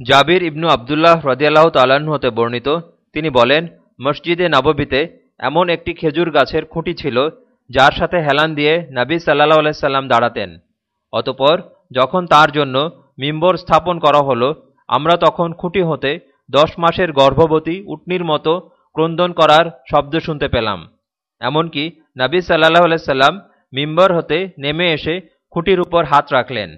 জাবির ইবনু আবদুল্লাহ রদিয়াল্লাহ তাল্লাহ্ন হতে বর্ণিত। তিনি বলেন, মসজিদে নববীতে এমন একটি খেজুর গাছের খুঁটি ছিল, যার সাথে হেলান দিয়ে নাবী সাল্লাহ আলাইসাল্লাম দাঁড়াতেন। অতপর যখন তার জন্য মিম্বর স্থাপন করা হলো, আমরা তখন খুঁটি হতে দশ মাসের গর্ভবতী উটনির মতো ক্রন্দন করার শব্দ শুনতে পেলাম। এমনকি নাবী সাল্লাহ আলাইসাল্লাম মিম্বর হতে নেমে এসে খুঁটির উপর হাত রাখলেন।